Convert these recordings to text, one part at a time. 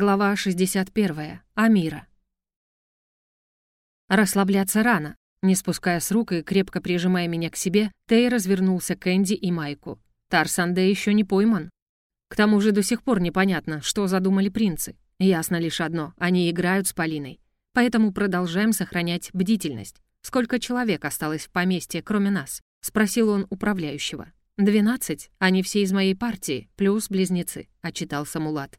Глава 61. Амира. Расслабляться рано. Не спуская с рук и крепко прижимая меня к себе, Тей развернулся к Энди и Майку. Тарсанде еще не пойман. К тому же до сих пор непонятно, что задумали принцы. Ясно лишь одно — они играют с Полиной. Поэтому продолжаем сохранять бдительность. Сколько человек осталось в поместье, кроме нас? Спросил он управляющего. «Двенадцать. Они все из моей партии, плюс близнецы», — отчитался Мулат.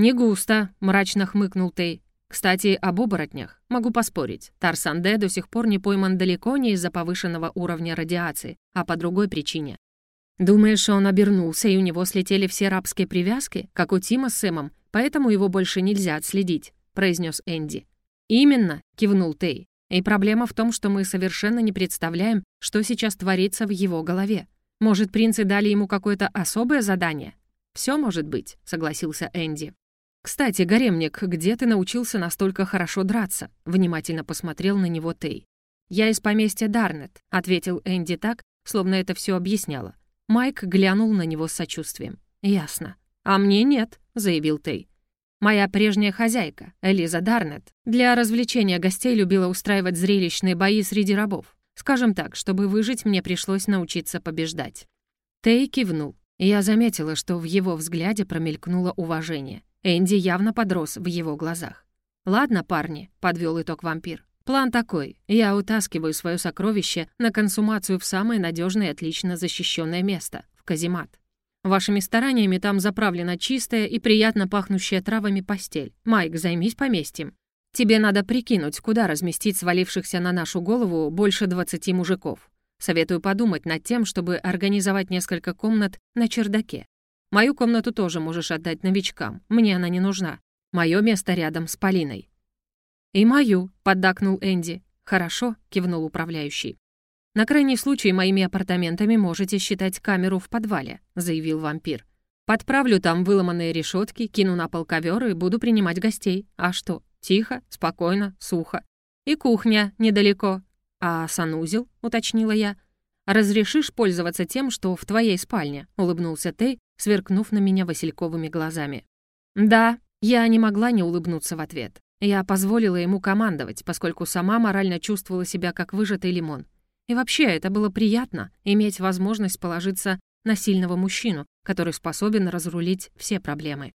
«Не густо», — мрачно хмыкнул Тей. «Кстати, об оборотнях. Могу поспорить. Тарсанде до сих пор не пойман далеко не из-за повышенного уровня радиации, а по другой причине. Думаешь, он обернулся, и у него слетели все рабские привязки, как у Тима с Сэмом, поэтому его больше нельзя отследить», — произнес Энди. «Именно», — кивнул Тей. «И проблема в том, что мы совершенно не представляем, что сейчас творится в его голове. Может, принцы дали ему какое-то особое задание?» «Все может быть», — согласился Энди. «Кстати, гаремник, где ты научился настолько хорошо драться?» — внимательно посмотрел на него Тей. «Я из поместья Дарнет», — ответил Энди так, словно это все объясняло. Майк глянул на него с сочувствием. «Ясно. А мне нет», — заявил Тей. «Моя прежняя хозяйка, Элиза Дарнет, для развлечения гостей любила устраивать зрелищные бои среди рабов. Скажем так, чтобы выжить, мне пришлось научиться побеждать». Тей кивнул. Я заметила, что в его взгляде промелькнуло уважение. Энди явно подрос в его глазах. «Ладно, парни», — подвел итог вампир. «План такой. Я утаскиваю свое сокровище на консумацию в самое надежное и отлично защищенное место — в каземат. Вашими стараниями там заправлена чистая и приятно пахнущая травами постель. Майк, займись поместьем. Тебе надо прикинуть, куда разместить свалившихся на нашу голову больше 20 мужиков. Советую подумать над тем, чтобы организовать несколько комнат на чердаке. Мою комнату тоже можешь отдать новичкам, мне она не нужна. Мое место рядом с Полиной». «И мою», — поддакнул Энди. «Хорошо», — кивнул управляющий. «На крайний случай моими апартаментами можете считать камеру в подвале», — заявил вампир. «Подправлю там выломанные решетки, кину на пол ковер и буду принимать гостей. А что? Тихо, спокойно, сухо. И кухня недалеко. А санузел?» — уточнила я. «Разрешишь пользоваться тем, что в твоей спальне?» — улыбнулся Тей, сверкнув на меня васильковыми глазами. «Да», я не могла не улыбнуться в ответ. Я позволила ему командовать, поскольку сама морально чувствовала себя как выжатый лимон. И вообще, это было приятно — иметь возможность положиться на сильного мужчину, который способен разрулить все проблемы.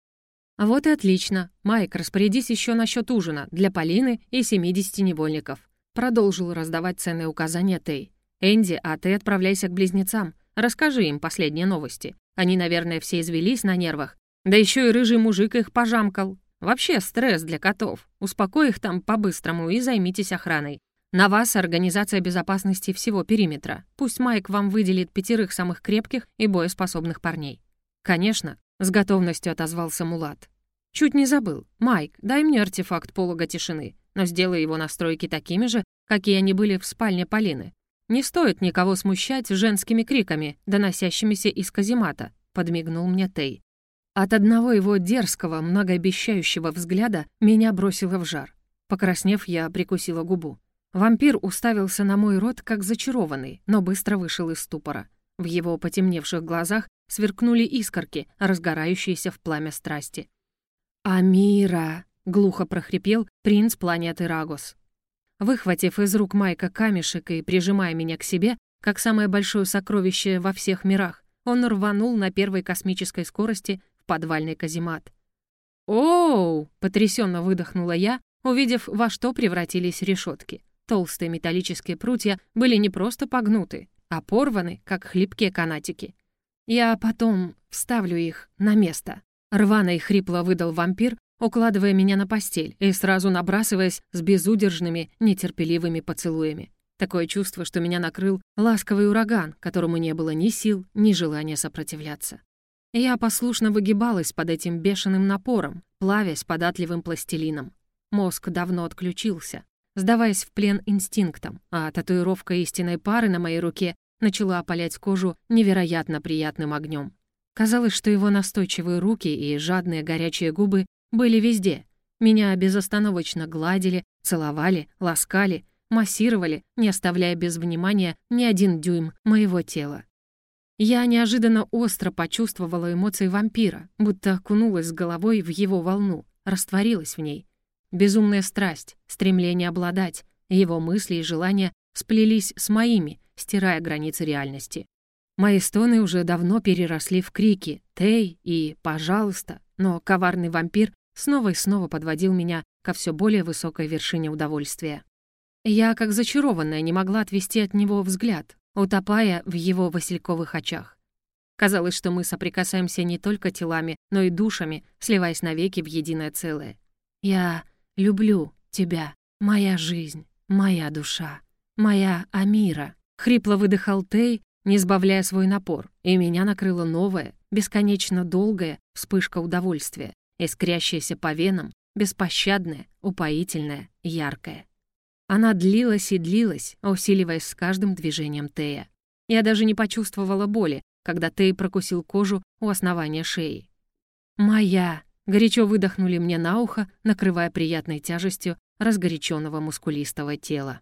«Вот и отлично. Майк, распорядись еще насчет ужина для Полины и 70 невольников». Продолжил раздавать ценные указания Тей. «Энди, а ты отправляйся к близнецам. Расскажи им последние новости. Они, наверное, все извелись на нервах. Да еще и рыжий мужик их пожамкал. Вообще стресс для котов. Успокой их там по-быстрому и займитесь охраной. На вас организация безопасности всего периметра. Пусть Майк вам выделит пятерых самых крепких и боеспособных парней. Конечно, с готовностью отозвался Мулат. Чуть не забыл. Майк, дай мне артефакт полога тишины, но сделай его настройки такими же, какие они были в спальне Полины. «Не стоит никого смущать женскими криками, доносящимися из каземата», — подмигнул мне Тей. От одного его дерзкого, многообещающего взгляда меня бросило в жар. Покраснев, я прикусила губу. Вампир уставился на мой рот, как зачарованный, но быстро вышел из ступора. В его потемневших глазах сверкнули искорки, разгорающиеся в пламя страсти. «Амира!» — глухо прохрипел принц планеты Рагос. Выхватив из рук Майка камешек и прижимая меня к себе, как самое большое сокровище во всех мирах, он рванул на первой космической скорости в подвальный каземат. «Оу!» — потрясенно выдохнула я, увидев, во что превратились решетки. Толстые металлические прутья были не просто погнуты, а порваны, как хлипкие канатики. «Я потом вставлю их на место», — рвано и хрипло выдал вампир, укладывая меня на постель и сразу набрасываясь с безудержными, нетерпеливыми поцелуями. Такое чувство, что меня накрыл ласковый ураган, которому не было ни сил, ни желания сопротивляться. Я послушно выгибалась под этим бешеным напором, плавясь податливым пластилином. Мозг давно отключился, сдаваясь в плен инстинктам, а татуировка истинной пары на моей руке начала опалять кожу невероятно приятным огнем. Казалось, что его настойчивые руки и жадные горячие губы были везде. Меня безостановочно гладили, целовали, ласкали, массировали, не оставляя без внимания ни один дюйм моего тела. Я неожиданно остро почувствовала эмоции вампира, будто окунулась с головой в его волну, растворилась в ней. Безумная страсть, стремление обладать, его мысли и желания сплелись с моими, стирая границы реальности. Мои стоны уже давно переросли в крики «Тей» и «Пожалуйста», но коварный вампир снова и снова подводил меня ко все более высокой вершине удовольствия. Я, как зачарованная, не могла отвести от него взгляд, утопая в его васильковых очах. Казалось, что мы соприкасаемся не только телами, но и душами, сливаясь навеки в единое целое. «Я люблю тебя, моя жизнь, моя душа, моя Амира», — хрипло выдыхал Тей, не сбавляя свой напор, и меня накрыла новая, бесконечно долгая вспышка удовольствия, искрящаяся по венам, беспощадная, упоительная, яркая. Она длилась и длилась, усиливаясь с каждым движением Тея. Я даже не почувствовала боли, когда Тей прокусил кожу у основания шеи. «Моя!» — горячо выдохнули мне на ухо, накрывая приятной тяжестью разгоряченного мускулистого тела.